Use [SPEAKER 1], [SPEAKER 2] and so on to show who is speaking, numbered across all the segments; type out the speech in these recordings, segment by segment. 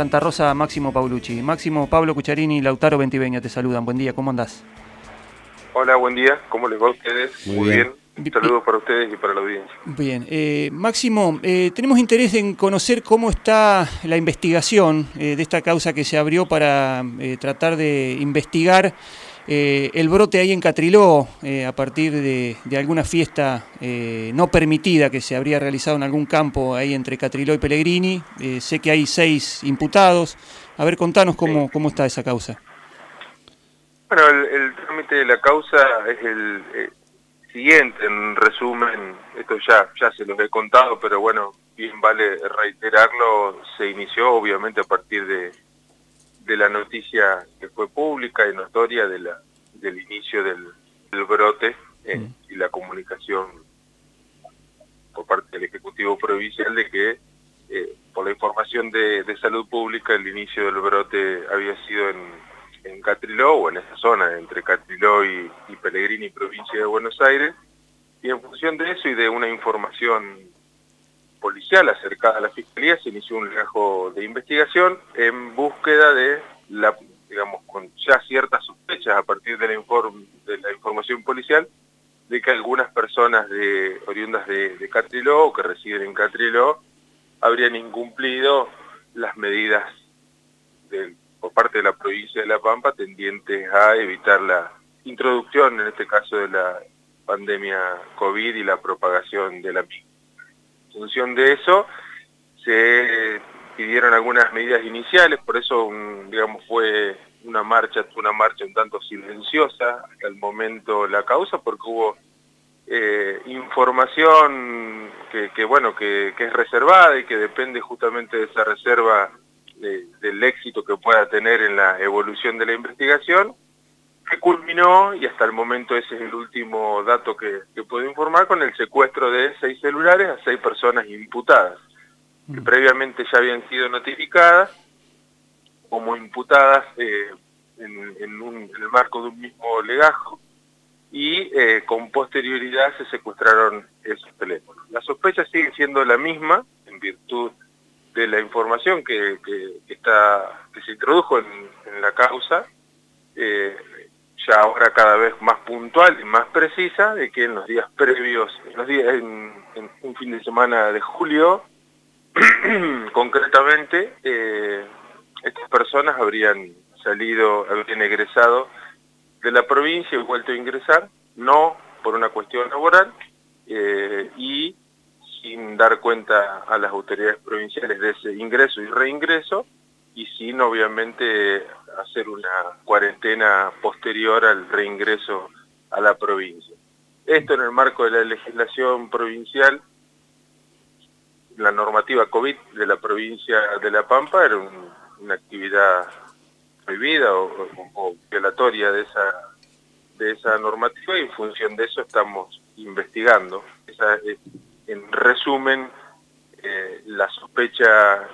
[SPEAKER 1] Santa Rosa, Máximo Paulucci. Máximo, Pablo Cucharini y Lautaro Ventiveña te saludan. Buen día, ¿cómo andás?
[SPEAKER 2] Hola, buen día. ¿Cómo les va a ustedes?
[SPEAKER 3] Muy bien.
[SPEAKER 2] Un saludo para ustedes y para la audiencia.
[SPEAKER 1] Bien. Eh, Máximo, eh, tenemos interés en conocer cómo está la investigación eh, de esta causa que se abrió para eh, tratar de investigar eh, el brote ahí en Catriló eh, a partir de, de alguna fiesta eh, no permitida que se habría realizado en algún campo ahí entre Catriló y Pellegrini. Eh, sé que hay seis imputados. A ver, contanos cómo, cómo está esa causa.
[SPEAKER 2] Bueno, el, el trámite de la causa es el eh, siguiente, en resumen, esto ya, ya se los he contado, pero bueno, bien vale reiterarlo, se inició obviamente a partir de, de la noticia que fue pública y notoria de la, del inicio del, del brote eh,
[SPEAKER 1] Mm.
[SPEAKER 2] y la comunicación por parte del Ejecutivo Provincial de que eh, por la información de, de salud pública el inicio del brote había sido en, en Catriló o en esa zona entre Catriló y, y Pellegrini, provincia de Buenos Aires, y en función de eso y de una información policial acercada a la Fiscalía se inició un legajo de investigación en búsqueda de la digamos con ya ciertas sospechas a partir de la, de la información policial de que algunas personas de oriundas de, de Catriló o que residen en Catriló habrían incumplido las medidas por parte de la provincia de La Pampa tendientes a evitar la introducción, en este caso, de la pandemia COVID y la propagación de la misma. Función de eso, se pidieron algunas medidas iniciales, por eso, un- digamos, fue una marcha, una marcha un tanto silenciosa hasta el momento la causa, porque hubo eh, información que, que, bueno, que es reservada y que depende justamente de esa reserva de- del éxito que pueda tener en la evolución de la investigación, que culminó, y hasta el momento ese es el último dato que, que puedo informar, con el secuestro de seis celulares a seis personas imputadas, que
[SPEAKER 1] Mm.
[SPEAKER 2] previamente ya habían sido notificadas como imputadas eh, en, en un- en el marco de un mismo legajo, y eh, con posterioridad se secuestraron esos teléfonos. La sospecha sigue siendo la misma en virtud de la información que, que- que está, que se introdujo en, en la causa, eh, ya ahora cada vez más puntual y más precisa, de que en los días previos, en, los días, en, un fin de semana de julio, concretamente, eh, estas personas habrían salido, habrían egresado de la provincia y vuelto a ingresar, no por una cuestión laboral, eh, y sin dar cuenta a las autoridades provinciales de ese ingreso y reingreso, y sin obviamente hacer una cuarentena posterior al reingreso a la provincia. Esto en el marco de la legislación provincial, la normativa COVID de la provincia de La Pampa era un- una actividad prohibida o, violatoria de esa de esa normativa y en función de eso estamos investigando. En resumen, eh, la sospecha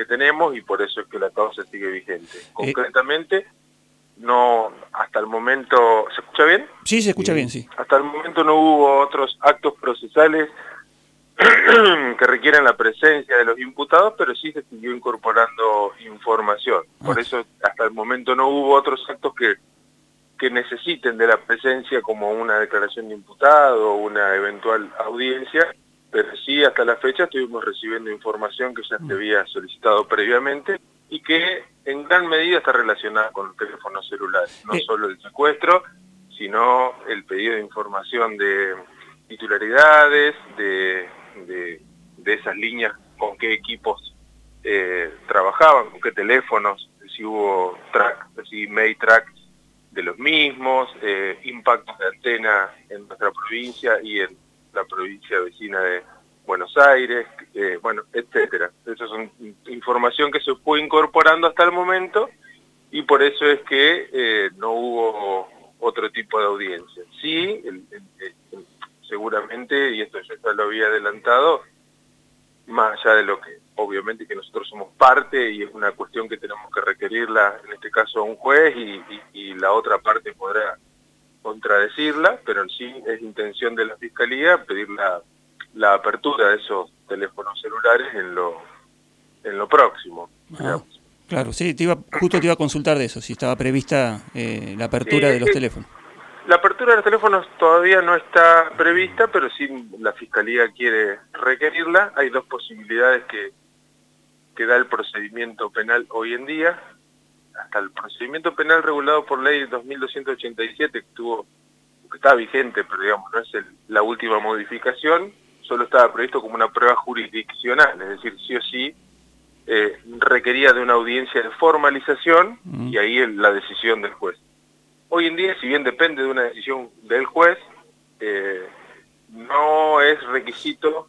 [SPEAKER 2] que tenemos y por eso es que la causa sigue vigente. Concretamente, no hasta el momento, ¿se escucha bien?
[SPEAKER 1] Sí, se escucha bien, sí.
[SPEAKER 2] Hasta el momento no hubo otros actos procesales que requieran la presencia de los imputados, pero sí se siguió incorporando información. Por
[SPEAKER 1] Ah.
[SPEAKER 2] eso hasta el momento no hubo otros actos que, que necesiten de la presencia como una declaración de imputado o una eventual audiencia, pero sí hasta la fecha estuvimos recibiendo información que ya se había solicitado previamente y que en gran medida está relacionada con los teléfonos celulares, no solo el secuestro, sino el pedido de información de titularidades, de, de, de esas líneas, con qué equipos eh, trabajaban, con qué teléfonos, si hubo track, si mail track de los mismos, eh, impactos de antena en nuestra provincia y en la provincia vecina de Buenos Aires, eh, bueno, etcétera. Esa es información que se fue incorporando hasta el momento y por eso es que eh, no hubo otro tipo de audiencia. Sí, el- el- seguramente, y esto yo ya lo había adelantado, más allá de lo que obviamente que nosotros somos parte y es una cuestión que tenemos que requerirla, en este caso a un juez y, y- y la otra parte podrá contradecirla, pero sí es intención de la Fiscalía pedir la, la apertura de esos teléfonos celulares en lo en lo próximo.
[SPEAKER 1] Ah, claro, sí, te iba, justo te iba a consultar de eso, si estaba prevista eh, la apertura de los teléfonos.
[SPEAKER 2] La apertura de los teléfonos todavía no está prevista, pero sí la Fiscalía quiere requerirla. Hay dos posibilidades que, que da el procedimiento penal hoy en día. Hasta el procedimiento penal regulado por ley 2287, que, estuvo, que está vigente, pero digamos no es la última modificación, solo estaba previsto como una prueba jurisdiccional, es decir, sí o sí eh, requería de una audiencia de formalización mm. y ahí la decisión del juez. Hoy en día, si bien depende de una decisión del juez, eh, no es requisito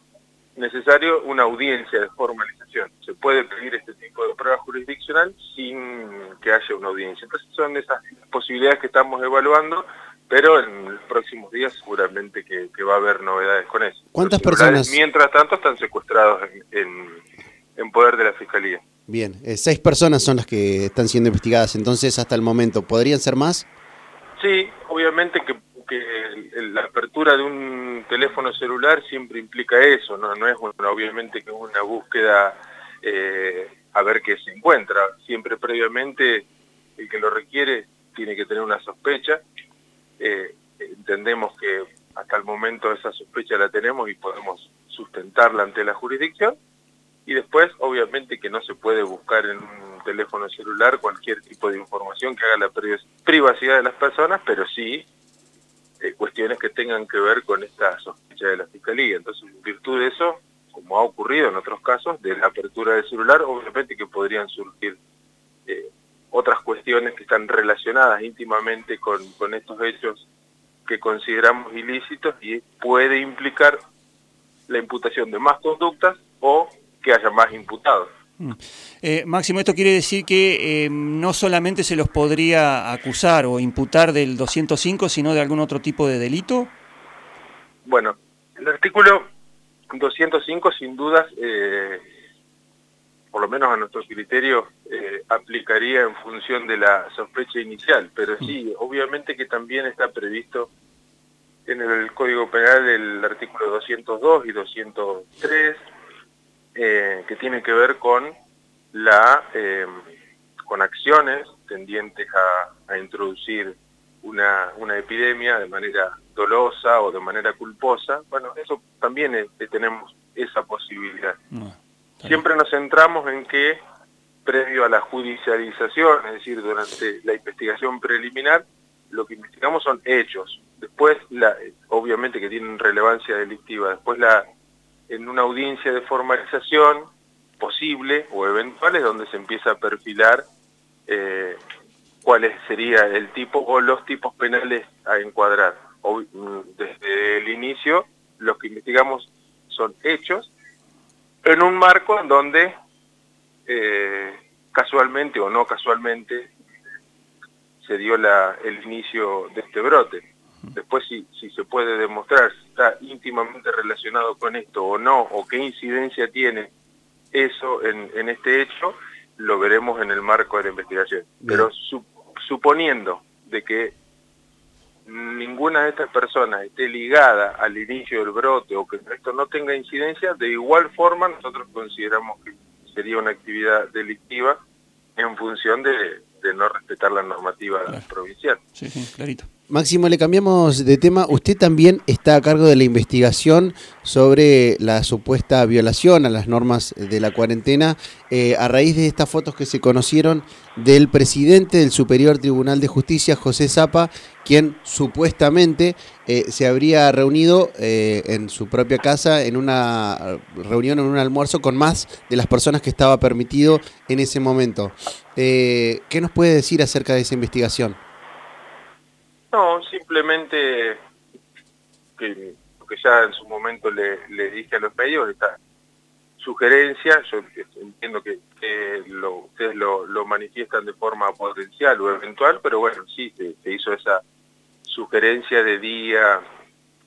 [SPEAKER 2] necesario una audiencia de formalización. Se puede pedir este tipo de prueba jurisdiccional sin que haya una audiencia. Entonces son esas posibilidades que estamos evaluando, pero en los próximos días seguramente que, va a haber novedades con eso.
[SPEAKER 3] ¿Cuántas personas?
[SPEAKER 2] Mientras tanto están secuestrados en, en, poder de la Fiscalía.
[SPEAKER 3] Bien, eh, seis personas son las que están siendo investigadas entonces hasta el momento. ¿Podrían ser más?
[SPEAKER 2] Sí, obviamente que, la apertura de un teléfono celular siempre implica eso, no, es obviamente que una búsqueda eh, a ver qué se encuentra. Siempre previamente el que lo requiere tiene que tener una sospecha. Eh, entendemos que hasta el momento esa sospecha la tenemos y podemos sustentarla ante la jurisdicción. Y después, obviamente, que no se puede buscar en un teléfono celular cualquier tipo de información que haga la privacidad de las personas, pero sí eh, cuestiones que tengan que ver con esta sospecha de la Fiscalía. Entonces, en virtud de eso, como ha ocurrido en otros casos, de la apertura del celular, obviamente que podrían surgir eh, otras cuestiones que están relacionadas íntimamente con, con estos hechos que consideramos ilícitos y puede implicar la imputación de más conductas o que haya más imputados.
[SPEAKER 1] Mm. Eh, Máximo, esto quiere decir que eh, no solamente se los podría acusar o imputar del 205, sino de algún otro tipo de delito.
[SPEAKER 2] Bueno, el artículo 205 sin dudas, eh, por lo menos a nuestro criterio, aplicaría en función de la sospecha inicial, pero sí, mm. obviamente que también está previsto en el Código Penal el artículo 202 y 203, eh, que tiene que ver con la eh, con acciones tendientes a, introducir una, una, epidemia de manera dolosa o de manera culposa. Bueno, eso también tenemos esa posibilidad. Siempre nos centramos en que previo a la judicialización, es decir, durante la investigación preliminar, lo que investigamos son hechos. Después, la, obviamente que tienen relevancia delictiva. Después la en una audiencia de formalización posible o eventuales donde se empieza a perfilar eh, cuál sería el tipo o los tipos penales a encuadrar. Mm, desde el inicio los que investigamos son hechos en un marco en donde eh, casualmente o no casualmente se dio la, el inicio de este brote. Después si, si se puede demostrar está íntimamente relacionado con esto o no, o qué incidencia tiene eso en, en este hecho, lo veremos en el marco de la investigación. Pero suponiendo de que ninguna de estas personas esté ligada al inicio del brote o que esto no tenga incidencia, de igual forma nosotros consideramos que sería una actividad delictiva en función de, de no respetar la normativa provincial.
[SPEAKER 1] Sí, sí, clarito.
[SPEAKER 3] Máximo, le cambiamos de tema. Usted también está a cargo de la investigación sobre la supuesta violación a las normas de la cuarentena eh, a raíz de estas fotos que se conocieron del presidente del Superior Tribunal de Justicia, José Zapa, quien supuestamente eh, se habría reunido eh, en su propia casa en una reunión, en un almuerzo con más de las personas que estaba permitido en ese momento. ¿Qué nos puede decir acerca de esa investigación?
[SPEAKER 2] No, simplemente que, que ya en su momento le, dije a los medios, esta sugerencia, yo entiendo que, lo, ustedes lo, manifiestan de forma potencial o eventual, pero bueno, sí, se, hizo esa sugerencia de día,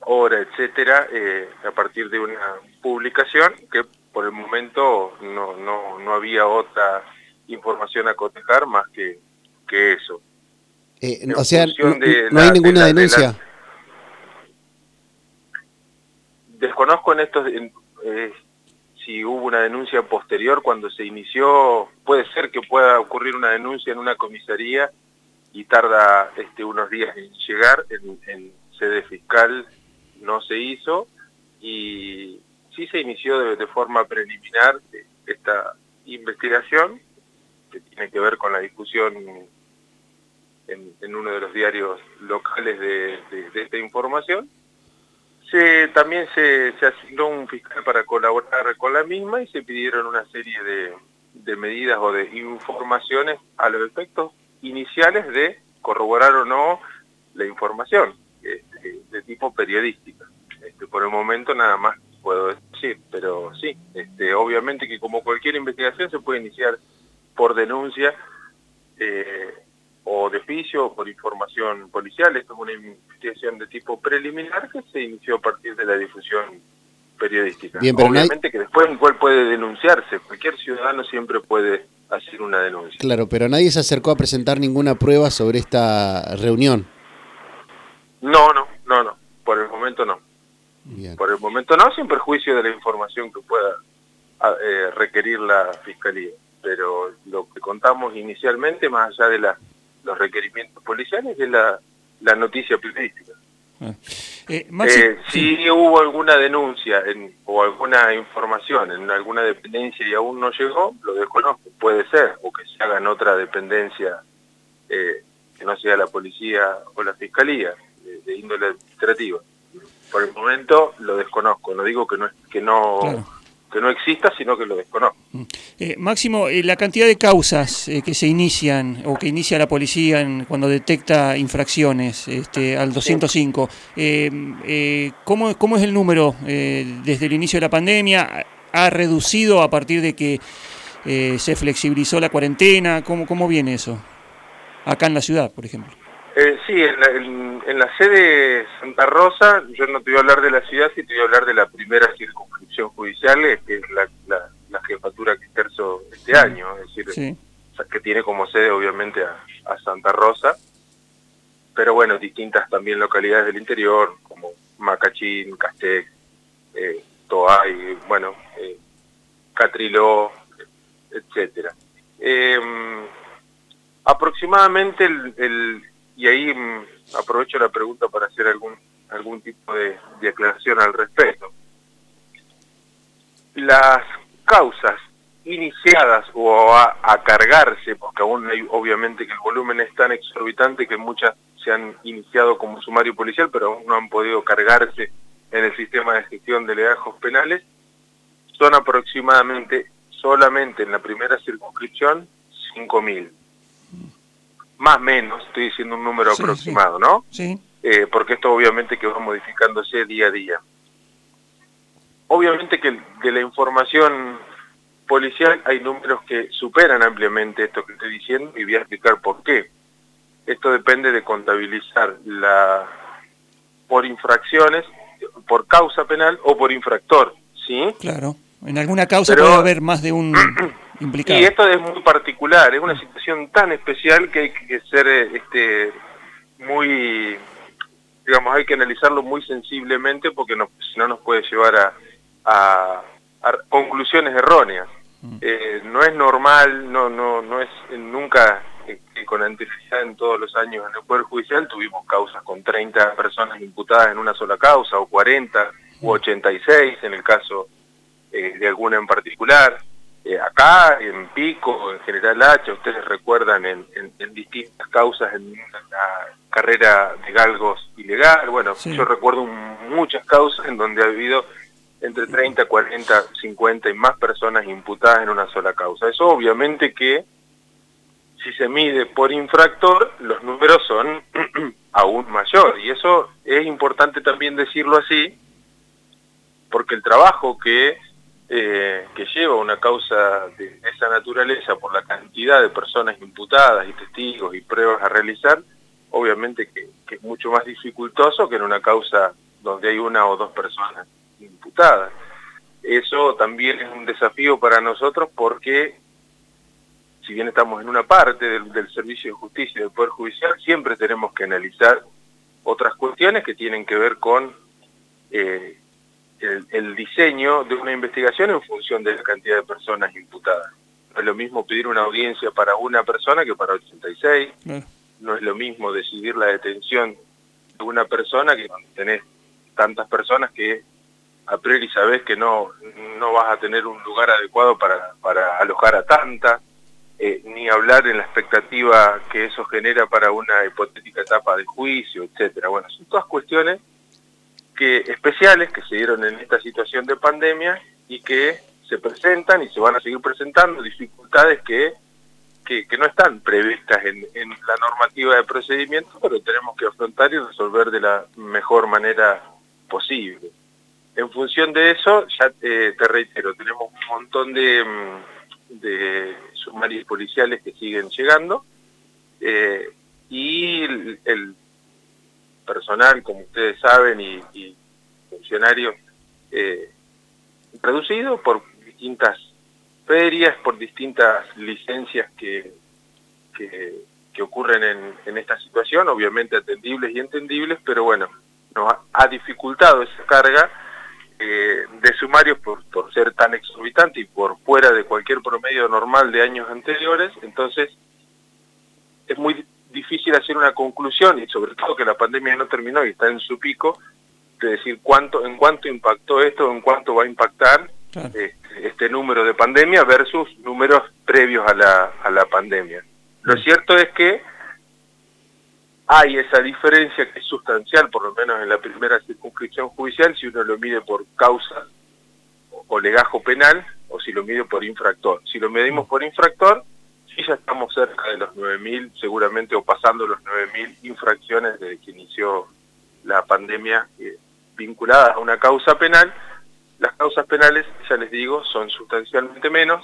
[SPEAKER 2] hora, etcétera, eh, a partir de una publicación que por el momento no, no, no había otra información a cotejar más que, que eso.
[SPEAKER 3] Eh, o sea, no, hay ninguna denuncia.
[SPEAKER 2] desconozco en estos, eh, si hubo una denuncia posterior cuando se inició, puede ser que pueda ocurrir una denuncia en una comisaría y tarda este, unos días en llegar, en, sede fiscal no se hizo y sí se inició de, forma preliminar esta investigación que tiene que ver con la discusión en, uno de los diarios locales de, esta información. Se, también se, asignó un fiscal para colaborar con la misma y se pidieron una serie de, medidas o de informaciones a los efectos iniciales de corroborar o no la información este, de tipo periodística. Este, por el momento nada más puedo decir, pero sí, este, obviamente que como cualquier investigación se puede iniciar por denuncia eh, o de oficio o por información policial. Esto es una investigación de tipo preliminar que se inició a partir de la difusión periodística.
[SPEAKER 3] Bien, pero
[SPEAKER 2] Obviamente que después igual puede denunciarse, cualquier ciudadano siempre puede hacer una denuncia.
[SPEAKER 3] Claro, pero nadie se acercó a presentar ninguna prueba sobre esta reunión.
[SPEAKER 2] No, no, no, no, por el momento no. Por el momento no, sin perjuicio de la información que pueda eh, requerir la Fiscalía. Pero lo que contamos inicialmente, más allá de la, los requerimientos policiales, es la, la noticia periodística. Ah. Eh, eh, si hubo alguna denuncia o alguna información en alguna dependencia y aún no llegó, lo desconozco, puede ser, o que se haga en otra dependencia eh, que no sea la policía o la fiscalía, de, índole administrativa. Por el momento lo desconozco, no digo que no, que no no exista, sino que lo desconozco. Mm.
[SPEAKER 1] Eh, Máximo, eh, la cantidad de causas eh, que se inician o que inicia la policía cuando detecta infracciones este, al 205, ¿cómo, ¿cómo, es el número desde el inicio de la pandemia? ¿Ha reducido a partir de que se flexibilizó la cuarentena? ¿Cómo, ¿Cómo viene eso? Acá en la ciudad, por ejemplo.
[SPEAKER 2] Sí, en la, sede Santa Rosa, yo no te voy a hablar de la ciudad, sí te voy a hablar de la primera circunscripción judicial, que es la, jefatura que ejerzo este año, es decir, que tiene como sede obviamente a, Santa Rosa, pero bueno, distintas también localidades del interior, como Macachín, Castec, eh, Toay, bueno, eh, Catriló, etcétera. Em, aproximadamente el, y ahí mm, aprovecho la pregunta para hacer algún algún tipo de aclaración al respecto. Las causas iniciadas o a, cargarse, porque aún hay obviamente que el volumen es tan exorbitante que muchas se han iniciado como sumario policial, pero aún no han podido cargarse en el sistema de gestión de legajos penales, son aproximadamente, solamente en la primera circunscripción, 5.000. Más o menos, estoy diciendo un número aproximado, ¿no?
[SPEAKER 1] Sí.
[SPEAKER 2] Eh, porque esto obviamente que va modificándose día a día. Obviamente que de la información policial hay números que superan ampliamente esto que estoy diciendo y voy a explicar por qué. Esto depende de contabilizar la por infracciones, por causa penal o por infractor, ¿sí?
[SPEAKER 1] Claro, en alguna causa puede haber más de un implicado.
[SPEAKER 2] Y esto es muy particular, es una situación tan especial que hay que ser este, muy, digamos, hay que analizarlo muy sensiblemente porque no, si no nos puede llevar a, a, conclusiones erróneas. Mm. Eh, no es normal, no, no, no es nunca eh, con anterioridad en todos los años en el Poder Judicial tuvimos causas con 30 personas imputadas en una sola causa, o 40, u 86 en el caso eh, de alguna en particular. Acá, en Pico, en General H, ustedes recuerdan en, distintas causas en la carrera de galgos ilegal. Bueno, yo recuerdo muchas causas en donde ha habido entre 30, 40, 50 y más personas imputadas en una sola causa. Eso obviamente que si se mide por infractor, los números son aún mayor. Y eso es importante también decirlo así, porque el trabajo que, eh, que lleva una causa de esa naturaleza por la cantidad de personas imputadas y testigos y pruebas a realizar, obviamente que es mucho más dificultoso que en una causa donde hay una o dos personas imputada. Eso también es un desafío para nosotros porque, si bien estamos en una parte del, Servicio de Justicia y del Poder Judicial, siempre tenemos que analizar otras cuestiones que tienen que ver con eh, el, diseño de una investigación en función de la cantidad de personas imputadas. No es lo mismo pedir una audiencia para una persona que para 86. No es lo mismo decidir la detención de una persona que cuando tenés tantas personas que a priori sabés que no, no vas a tener un lugar adecuado para, para alojar a tanta, eh, ni hablar en la expectativa que eso genera para una hipotética etapa de juicio, etcétera. Bueno, son todas cuestiones que especiales que se dieron en esta situación de pandemia y que se presentan y se van a seguir presentando dificultades que, que, no están previstas en, en, la normativa de procedimiento, pero tenemos que afrontar y resolver de la mejor manera posible. En función de eso, ya te, reitero, tenemos un montón de, mm, de, sumarios policiales que siguen llegando eh, y el personal, como ustedes saben, y, funcionarios eh, reducidos por distintas ferias, por distintas licencias que, que, ocurren en, en, esta situación, obviamente atendibles y entendibles, pero bueno, nos ha, dificultado esa carga eh, de sumarios por, por ser tan exorbitante y por fuera de cualquier promedio normal de años anteriores, entonces es muy difícil hacer una conclusión y sobre todo que la pandemia no terminó y está en su pico, de decir cuánto, en cuánto impactó esto, en cuánto va a impactar este, este, número de pandemia versus números previos a la, a la pandemia. Lo cierto es que hay esa diferencia que es sustancial, por lo menos en la primera circunscripción judicial, si uno lo mide por causa o legajo penal o si lo mide por infractor. Si lo medimos mm. por infractor, sí ya estamos cerca de los 9.000, seguramente, o pasando los 9.000 infracciones desde que inició la pandemia eh, vinculadas a una causa penal. Las causas penales, ya les digo, son sustancialmente menos,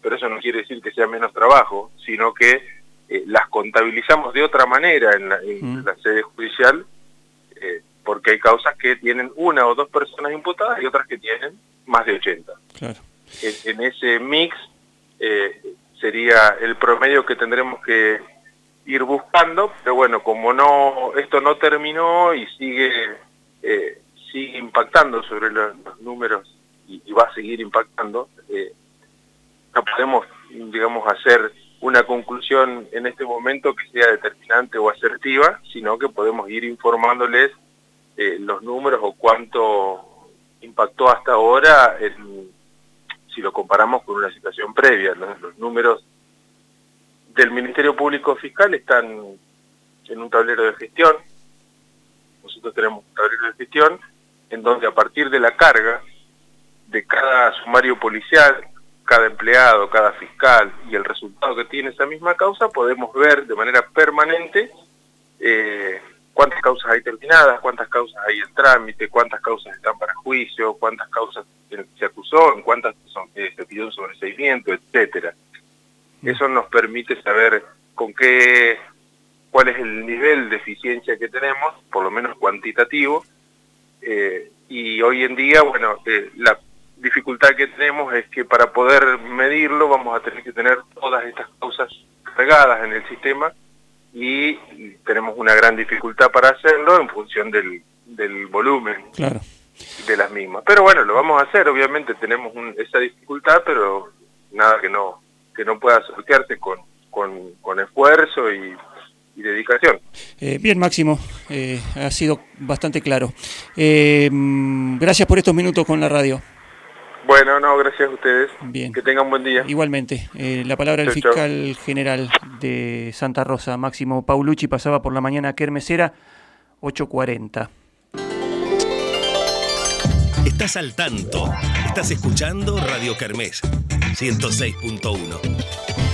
[SPEAKER 2] pero eso no quiere decir que sea menos trabajo, sino que eh, las contabilizamos de otra manera en la, mm. sede judicial, eh, porque hay causas que tienen una o dos personas imputadas y otras que tienen más de 80. Claro. En, ese mix eh, sería el promedio que tendremos que ir buscando, pero bueno, como no esto no terminó y sigue eh, sigue impactando sobre los, números y, va a seguir impactando, eh, no podemos, digamos, hacer una conclusión en este momento que sea determinante o asertiva, sino que podemos ir informándoles eh, los números o cuánto impactó hasta ahora en si lo comparamos con una situación previa. Los números del Ministerio Público Fiscal están en un tablero de gestión. Nosotros tenemos un tablero de gestión en donde a partir de la carga de cada sumario policial, cada empleado, cada fiscal y el resultado que tiene esa misma causa, podemos ver de manera permanente eh, cuántas causas hay terminadas, cuántas causas hay en trámite, cuántas causas están para juicio, cuántas causas se acusó, en cuántas son, eh, se pidió un sobreseimiento, etcétera. Eso nos permite saber con qué, cuál es el nivel de eficiencia que tenemos, por lo menos cuantitativo, eh, y hoy en día, bueno, eh, la dificultad que tenemos es que para poder medirlo vamos a tener que tener todas estas causas cargadas en el sistema y tenemos una gran dificultad para hacerlo en función del, del volumen de las mismas. Pero bueno, lo vamos a hacer, obviamente tenemos esa dificultad, pero nada que no que no pueda sortearse con, con, esfuerzo y, dedicación.
[SPEAKER 1] Eh, bien, Máximo, eh, ha sido bastante claro. Eh, gracias por estos minutos con la radio.
[SPEAKER 2] Bueno, no, gracias a ustedes. Bien. Que tengan buen día.
[SPEAKER 1] Igualmente. Eh, la palabra del fiscal general de Santa Rosa, Máximo Paulucci, pasaba por la mañana a Kermesera, 8.40.
[SPEAKER 4] Estás al tanto. Estás escuchando Radio Kermés, 106.1.